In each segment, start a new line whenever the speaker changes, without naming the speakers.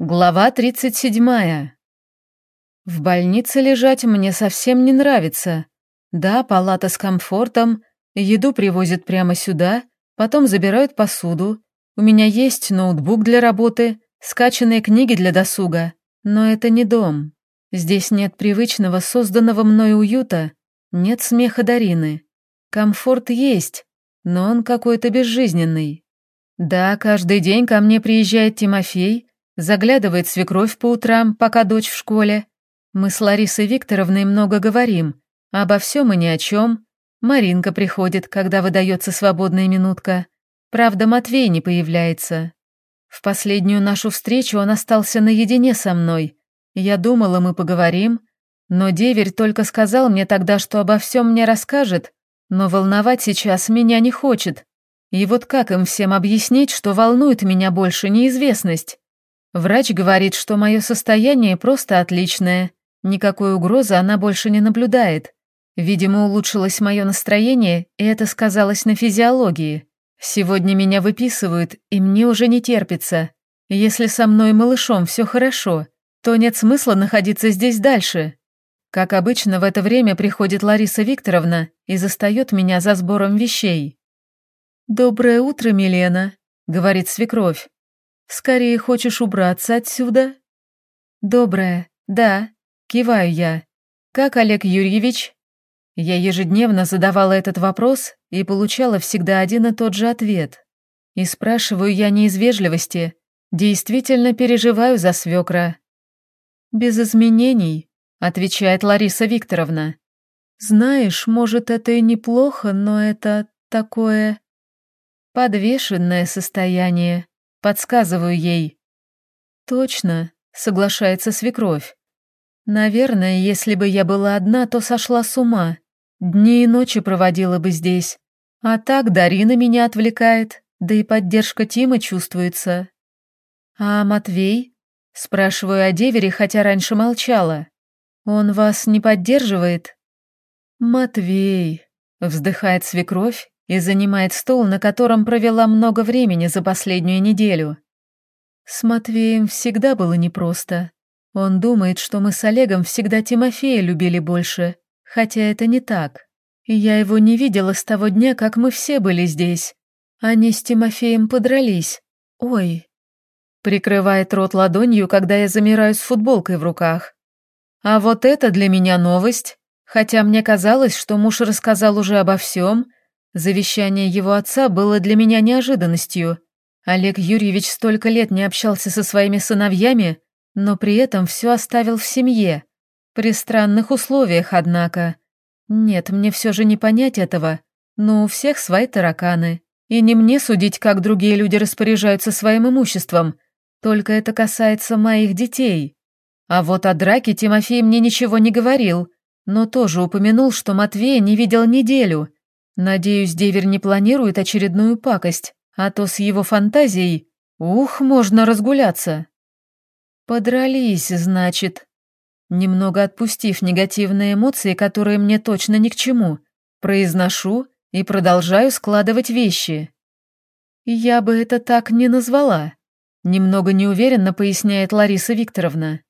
Глава 37. В больнице лежать мне совсем не нравится. Да, палата с комфортом, еду привозят прямо сюда, потом забирают посуду. У меня есть ноутбук для работы, скачанные книги для досуга. Но это не дом. Здесь нет привычного созданного мной уюта, нет смеха Дарины. Комфорт есть, но он какой-то безжизненный. Да, каждый день ко мне приезжает Тимофей, Заглядывает свекровь по утрам, пока дочь в школе. Мы с Ларисой Викторовной много говорим. Обо всем и ни о чем. Маринка приходит, когда выдается свободная минутка. Правда, Матвей не появляется. В последнюю нашу встречу он остался наедине со мной. Я думала, мы поговорим, но деверь только сказал мне тогда, что обо всем мне расскажет, но волновать сейчас меня не хочет. И вот как им всем объяснить, что волнует меня больше неизвестность? Врач говорит, что мое состояние просто отличное. Никакой угрозы она больше не наблюдает. Видимо, улучшилось мое настроение, и это сказалось на физиологии. Сегодня меня выписывают, и мне уже не терпится. Если со мной малышом все хорошо, то нет смысла находиться здесь дальше. Как обычно, в это время приходит Лариса Викторовна и застает меня за сбором вещей. «Доброе утро, Милена», — говорит свекровь. Скорее хочешь убраться отсюда? Доброе, да, киваю я. Как Олег Юрьевич? Я ежедневно задавала этот вопрос и получала всегда один и тот же ответ. И спрашиваю я не из вежливости, действительно переживаю за свекра. Без изменений, отвечает Лариса Викторовна. Знаешь, может, это и неплохо, но это такое подвешенное состояние. Подсказываю ей. Точно, соглашается свекровь. Наверное, если бы я была одна, то сошла с ума. Дни и ночи проводила бы здесь. А так Дарина меня отвлекает, да и поддержка Тима чувствуется. А Матвей? Спрашиваю о девере, хотя раньше молчала. Он вас не поддерживает? Матвей, вздыхает свекровь и занимает стол, на котором провела много времени за последнюю неделю. С Матвеем всегда было непросто. Он думает, что мы с Олегом всегда Тимофея любили больше, хотя это не так. Я его не видела с того дня, как мы все были здесь. Они с Тимофеем подрались. Ой. Прикрывает рот ладонью, когда я замираю с футболкой в руках. А вот это для меня новость. Хотя мне казалось, что муж рассказал уже обо всем, Завещание его отца было для меня неожиданностью. Олег Юрьевич столько лет не общался со своими сыновьями, но при этом все оставил в семье. При странных условиях, однако. Нет, мне все же не понять этого, но у всех свои тараканы. И не мне судить, как другие люди распоряжаются своим имуществом, только это касается моих детей. А вот о драке Тимофей мне ничего не говорил, но тоже упомянул, что Матвея не видел неделю – Надеюсь, Девер не планирует очередную пакость, а то с его фантазией, ух, можно разгуляться. Подрались, значит. Немного отпустив негативные эмоции, которые мне точно ни к чему, произношу и продолжаю складывать вещи. Я бы это так не назвала, немного неуверенно поясняет Лариса Викторовна.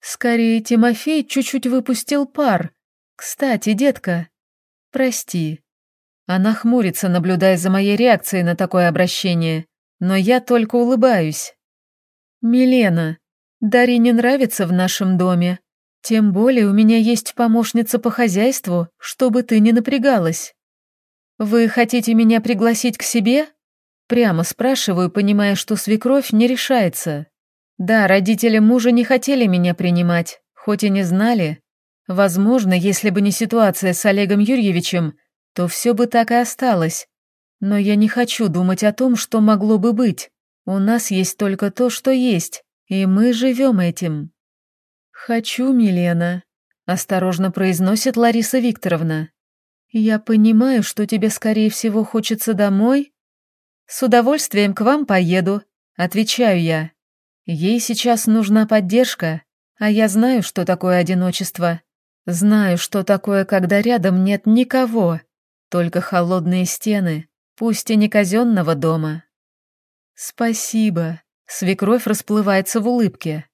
Скорее, Тимофей чуть-чуть выпустил пар. Кстати, детка, прости, она хмурится, наблюдая за моей реакцией на такое обращение, но я только улыбаюсь. «Милена, Дарье не нравится в нашем доме. Тем более у меня есть помощница по хозяйству, чтобы ты не напрягалась. Вы хотите меня пригласить к себе?» Прямо спрашиваю, понимая, что свекровь не решается. Да, родители мужа не хотели меня принимать, хоть и не знали. Возможно, если бы не ситуация с Олегом Юрьевичем, то все бы так и осталось. Но я не хочу думать о том, что могло бы быть. У нас есть только то, что есть, и мы живем этим. «Хочу, Милена», — осторожно произносит Лариса Викторовна. «Я понимаю, что тебе, скорее всего, хочется домой?» «С удовольствием к вам поеду», — отвечаю я. Ей сейчас нужна поддержка, а я знаю, что такое одиночество. Знаю, что такое, когда рядом нет никого. Только холодные стены, пусть и не казенного дома. Спасибо, Свекровь расплывается в улыбке.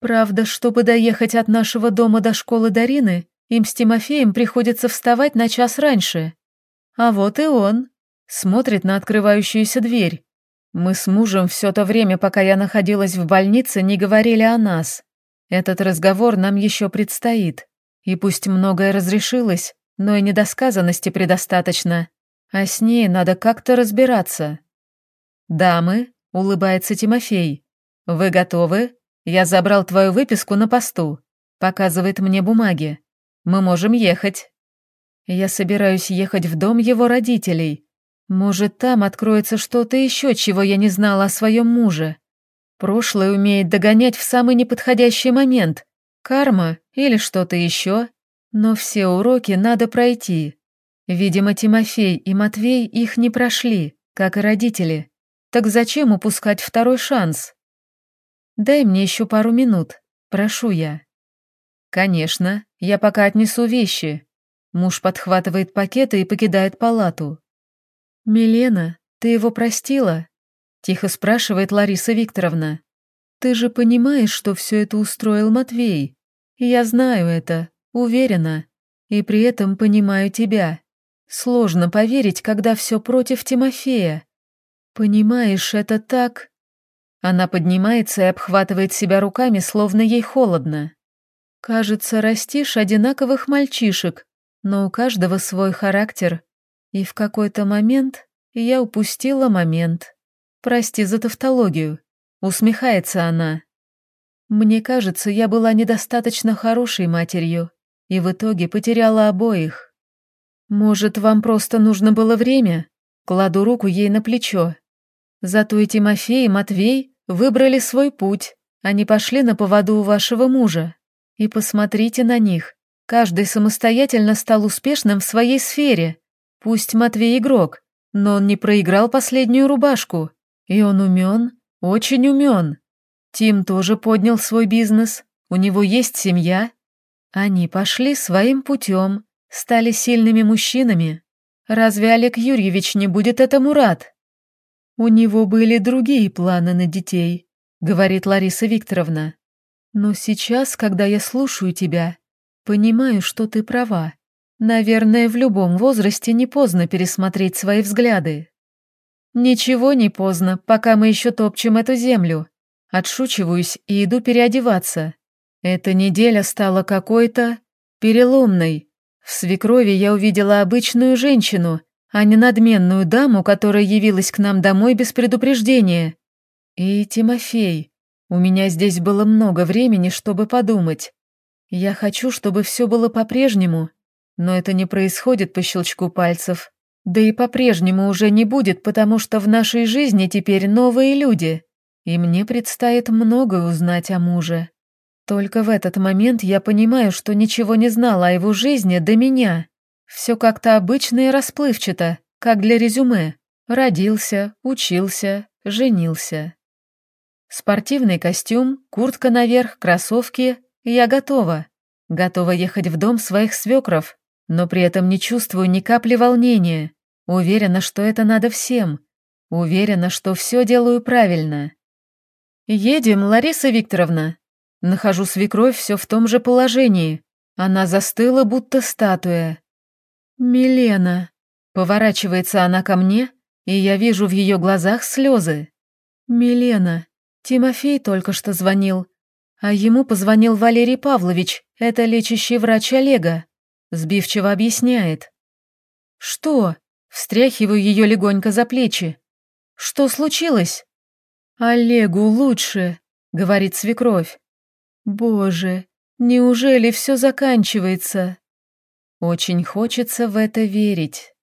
Правда, чтобы доехать от нашего дома до школы Дарины, им с Тимофеем приходится вставать на час раньше. А вот и он. Смотрит на открывающуюся дверь. Мы с мужем все то время, пока я находилась в больнице, не говорили о нас. Этот разговор нам еще предстоит. И пусть многое разрешилось, но и недосказанности предостаточно. А с ней надо как-то разбираться. «Дамы», — улыбается Тимофей, — «вы готовы?» Я забрал твою выписку на посту. Показывает мне бумаги. Мы можем ехать. Я собираюсь ехать в дом его родителей. Может, там откроется что-то еще, чего я не знала о своем муже. Прошлое умеет догонять в самый неподходящий момент. Карма или что-то еще. Но все уроки надо пройти. Видимо, Тимофей и Матвей их не прошли, как и родители. Так зачем упускать второй шанс? Дай мне еще пару минут, прошу я. Конечно, я пока отнесу вещи. Муж подхватывает пакеты и покидает палату. Милена, ты его простила? Тихо спрашивает Лариса Викторовна. Ты же понимаешь, что все это устроил Матвей. Я знаю это, уверена. И при этом понимаю тебя. Сложно поверить, когда все против Тимофея. Понимаешь, это так... Она поднимается и обхватывает себя руками, словно ей холодно. Кажется, растишь одинаковых мальчишек, но у каждого свой характер. И в какой-то момент я упустила момент. Прости за тавтологию. Усмехается она. Мне кажется, я была недостаточно хорошей матерью и в итоге потеряла обоих. Может, вам просто нужно было время? Кладу руку ей на плечо. Зато и Тимофей, и Матвей выбрали свой путь, они пошли на поводу у вашего мужа. И посмотрите на них. Каждый самостоятельно стал успешным в своей сфере. Пусть Матвей игрок, но он не проиграл последнюю рубашку. И он умен, очень умен. Тим тоже поднял свой бизнес, у него есть семья. Они пошли своим путем, стали сильными мужчинами. Разве Олег Юрьевич не будет этому рад? «У него были другие планы на детей», — говорит Лариса Викторовна. «Но сейчас, когда я слушаю тебя, понимаю, что ты права. Наверное, в любом возрасте не поздно пересмотреть свои взгляды». «Ничего не поздно, пока мы еще топчем эту землю. Отшучиваюсь и иду переодеваться. Эта неделя стала какой-то переломной. В свекрови я увидела обычную женщину, а не надменную даму, которая явилась к нам домой без предупреждения. И Тимофей. У меня здесь было много времени, чтобы подумать. Я хочу, чтобы все было по-прежнему, но это не происходит по щелчку пальцев. Да и по-прежнему уже не будет, потому что в нашей жизни теперь новые люди, и мне предстоит многое узнать о муже. Только в этот момент я понимаю, что ничего не знала о его жизни до меня. Все как-то обычно и расплывчато, как для резюме. Родился, учился, женился. Спортивный костюм, куртка наверх, кроссовки. Я готова. Готова ехать в дом своих свекров, но при этом не чувствую ни капли волнения. Уверена, что это надо всем. Уверена, что все делаю правильно. «Едем, Лариса Викторовна». Нахожу свекровь все в том же положении. Она застыла, будто статуя. «Милена!» Поворачивается она ко мне, и я вижу в ее глазах слезы. «Милена, Тимофей только что звонил, а ему позвонил Валерий Павлович, это лечащий врач Олега», сбивчиво объясняет. «Что?» Встряхиваю ее легонько за плечи. «Что случилось?» «Олегу лучше», — говорит свекровь. «Боже, неужели все заканчивается?» Очень хочется в это верить.